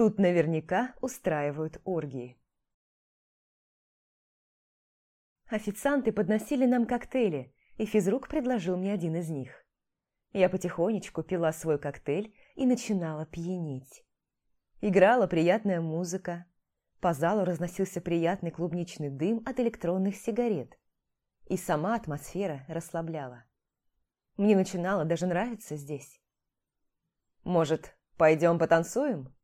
Тут наверняка устраивают оргии. Официанты подносили нам коктейли, и физрук предложил мне один из них. Я потихонечку пила свой коктейль и начинала пьянеть. Играла приятная музыка. По залу разносился приятный клубничный дым от электронных сигарет. И сама атмосфера расслабляла. Мне начинало даже нравиться здесь. «Может, пойдем потанцуем?»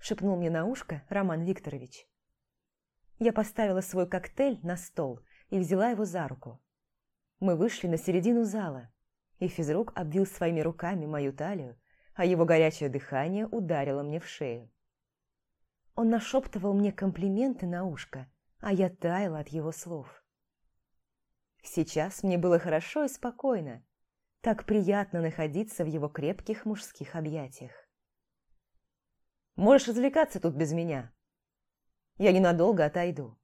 Шепнул мне на ушко Роман Викторович. Я поставила свой коктейль на стол и взяла его за руку. Мы вышли на середину зала, и физрук обвил своими руками мою талию, а его горячее дыхание ударило мне в шею. Он нашептывал мне комплименты на ушко, а я таяла от его слов. Сейчас мне было хорошо и спокойно. Так приятно находиться в его крепких мужских объятиях. «Можешь развлекаться тут без меня», я ненадолго отойду».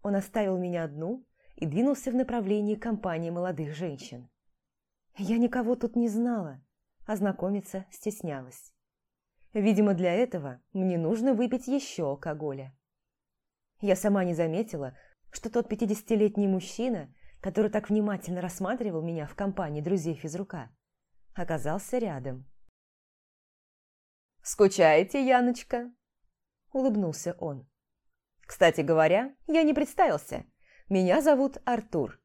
Он оставил меня одну и двинулся в направлении компании молодых женщин. Я никого тут не знала, а знакомиться стеснялась. Видимо, для этого мне нужно выпить еще алкоголя. Я сама не заметила, что тот пятидесятилетний мужчина, который так внимательно рассматривал меня в компании друзей физрука, оказался рядом. «Скучаете, Яночка?» улыбнулся он. «Кстати говоря, я не представился. Меня зовут Артур».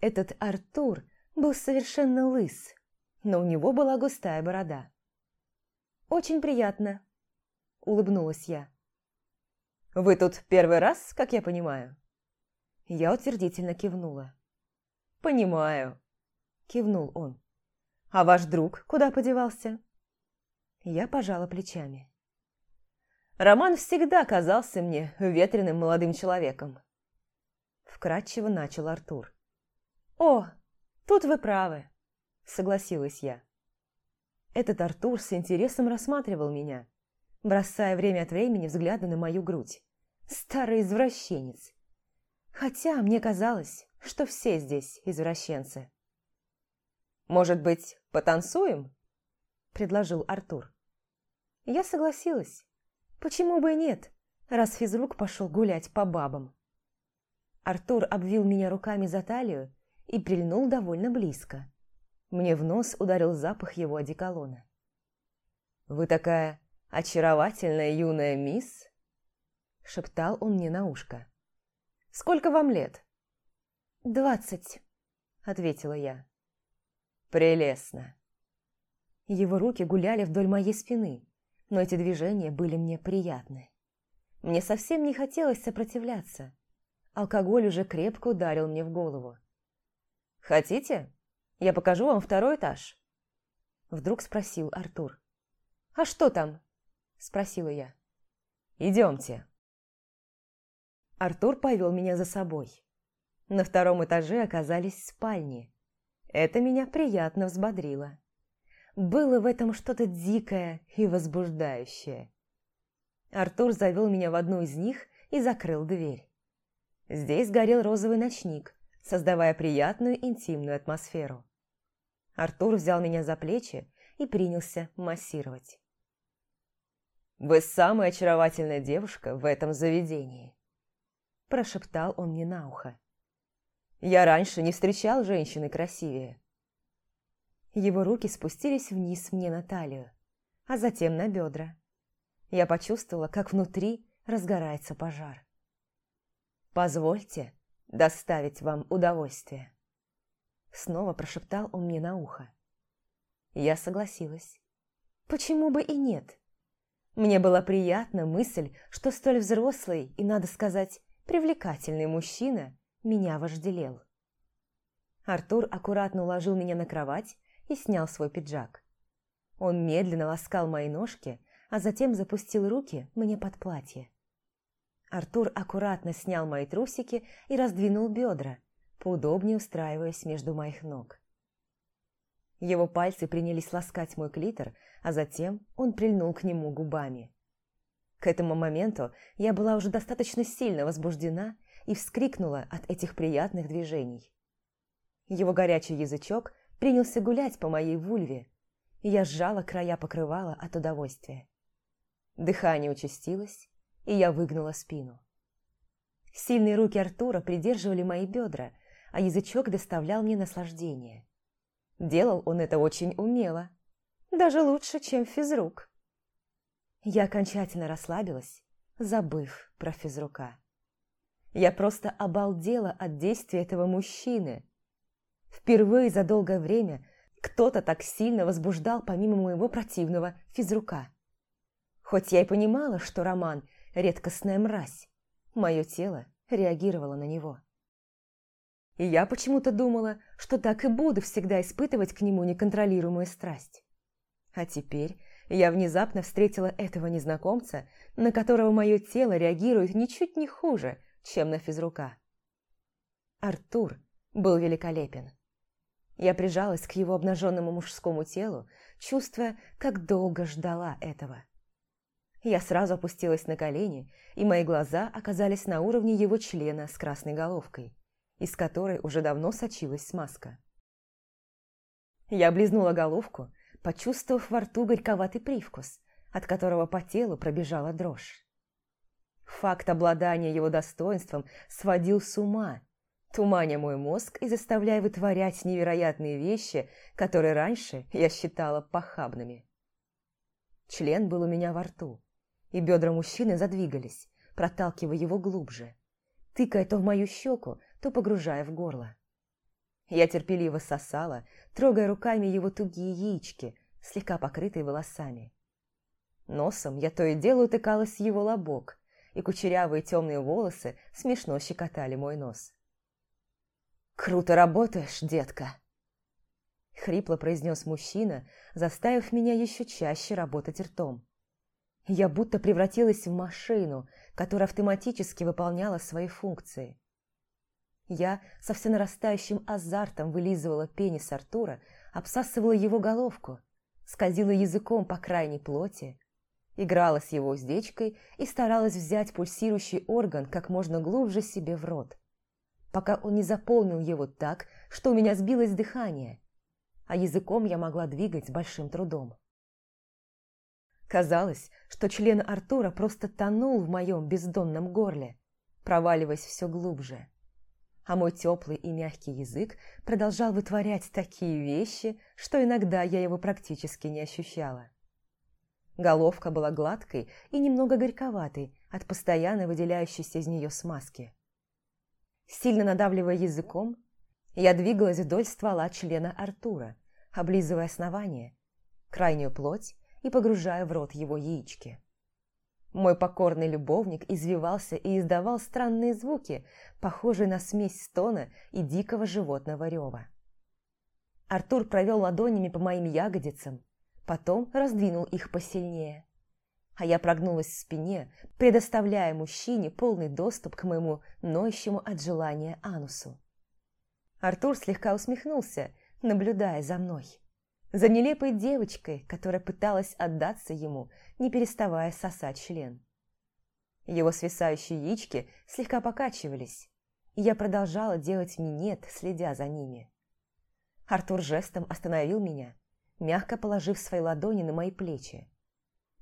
Этот Артур был совершенно лыс, но у него была густая борода. «Очень приятно», – улыбнулась я. «Вы тут первый раз, как я понимаю?» Я утвердительно кивнула. «Понимаю», – кивнул он. «А ваш друг куда подевался?» Я пожала плечами. Роман всегда казался мне ветреным молодым человеком. Вкратчиво начал Артур. «О, тут вы правы», — согласилась я. Этот Артур с интересом рассматривал меня, бросая время от времени взгляды на мою грудь. Старый извращенец. Хотя мне казалось, что все здесь извращенцы. «Может быть, потанцуем?» – предложил Артур. Я согласилась. Почему бы и нет, раз физрук пошел гулять по бабам? Артур обвил меня руками за талию и прильнул довольно близко. Мне в нос ударил запах его одеколона. «Вы такая очаровательная юная мисс?» Шептал он мне на ушко. «Сколько вам лет?» «Двадцать», — ответила я. «Прелестно». Его руки гуляли вдоль моей спины, но эти движения были мне приятны. Мне совсем не хотелось сопротивляться. Алкоголь уже крепко ударил мне в голову. «Хотите? Я покажу вам второй этаж?» Вдруг спросил Артур. «А что там?» Спросила я. «Идемте». Артур повел меня за собой. На втором этаже оказались спальни. Это меня приятно взбодрило. Было в этом что-то дикое и возбуждающее. Артур завел меня в одну из них и закрыл дверь. Здесь горел розовый ночник, создавая приятную интимную атмосферу. Артур взял меня за плечи и принялся массировать. «Вы самая очаровательная девушка в этом заведении», – прошептал он мне на ухо. «Я раньше не встречал женщины красивее. Его руки спустились вниз мне на талию, а затем на бедра. Я почувствовала, как внутри разгорается пожар. «Позвольте доставить вам удовольствие», — снова прошептал он мне на ухо. Я согласилась. Почему бы и нет? Мне была приятна мысль, что столь взрослый и, надо сказать, привлекательный мужчина меня вожделел. Артур аккуратно уложил меня на кровать и снял свой пиджак. Он медленно ласкал мои ножки, а затем запустил руки мне под платье. Артур аккуратно снял мои трусики и раздвинул бедра, поудобнее устраиваясь между моих ног. Его пальцы принялись ласкать мой клитор, а затем он прильнул к нему губами. К этому моменту я была уже достаточно сильно возбуждена и вскрикнула от этих приятных движений. Его горячий язычок принялся гулять по моей вульве, Я сжала края покрывала от удовольствия. Дыхание участилось, и я выгнула спину. Сильные руки Артура придерживали мои бедра, а язычок доставлял мне наслаждение. Делал он это очень умело, даже лучше, чем физрук. Я окончательно расслабилась, забыв про физрука. Я просто обалдела от действия этого мужчины. Впервые за долгое время кто-то так сильно возбуждал помимо моего противного физрука. Хоть я и понимала, что Роман – редкостная мразь, мое тело реагировало на него. И я почему-то думала, что так и буду всегда испытывать к нему неконтролируемую страсть. А теперь я внезапно встретила этого незнакомца, на которого мое тело реагирует ничуть не хуже, чем на физрука. Артур был великолепен. Я прижалась к его обнаженному мужскому телу, чувствуя, как долго ждала этого. Я сразу опустилась на колени, и мои глаза оказались на уровне его члена с красной головкой, из которой уже давно сочилась смазка. Я облизнула головку, почувствовав во рту горьковатый привкус, от которого по телу пробежала дрожь. Факт обладания его достоинством сводил с ума, туманя мой мозг и заставляя вытворять невероятные вещи, которые раньше я считала похабными. Член был у меня во рту, и бедра мужчины задвигались, проталкивая его глубже, тыкая то в мою щеку, то погружая в горло. Я терпеливо сосала, трогая руками его тугие яички, слегка покрытые волосами. Носом я то и дело утыкалась в его лобок, и кучерявые темные волосы смешно щекотали мой нос. «Круто работаешь, детка!» Хрипло произнес мужчина, заставив меня еще чаще работать ртом. Я будто превратилась в машину, которая автоматически выполняла свои функции. Я со всенарастающим азартом вылизывала пенис Артура, обсасывала его головку, скользила языком по крайней плоти, играла с его уздечкой и старалась взять пульсирующий орган как можно глубже себе в рот, пока он не заполнил его так, что у меня сбилось дыхание, а языком я могла двигать с большим трудом. Казалось, что член Артура просто тонул в моем бездонном горле, проваливаясь все глубже а мой теплый и мягкий язык продолжал вытворять такие вещи, что иногда я его практически не ощущала. Головка была гладкой и немного горьковатой от постоянно выделяющейся из нее смазки. Сильно надавливая языком, я двигалась вдоль ствола члена Артура, облизывая основание, крайнюю плоть и погружая в рот его яички. Мой покорный любовник извивался и издавал странные звуки, похожие на смесь стона и дикого животного рева. Артур провел ладонями по моим ягодицам, потом раздвинул их посильнее. А я прогнулась в спине, предоставляя мужчине полный доступ к моему ноющему от желания анусу. Артур слегка усмехнулся, наблюдая за мной за нелепой девочкой, которая пыталась отдаться ему, не переставая сосать член. Его свисающие яички слегка покачивались, и я продолжала делать минет, следя за ними. Артур жестом остановил меня, мягко положив свои ладони на мои плечи,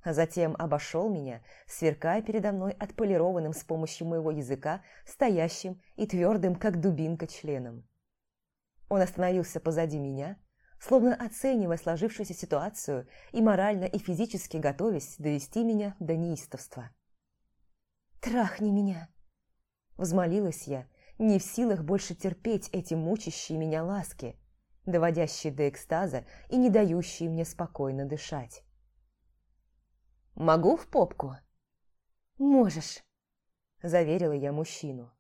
а затем обошел меня, сверкая передо мной отполированным с помощью моего языка, стоящим и твердым, как дубинка, членом. Он остановился позади меня, словно оценивая сложившуюся ситуацию и морально и физически готовясь довести меня до неистовства. «Трахни меня!» Взмолилась я, не в силах больше терпеть эти мучащие меня ласки, доводящие до экстаза и не дающие мне спокойно дышать. «Могу в попку?» «Можешь», – заверила я мужчину.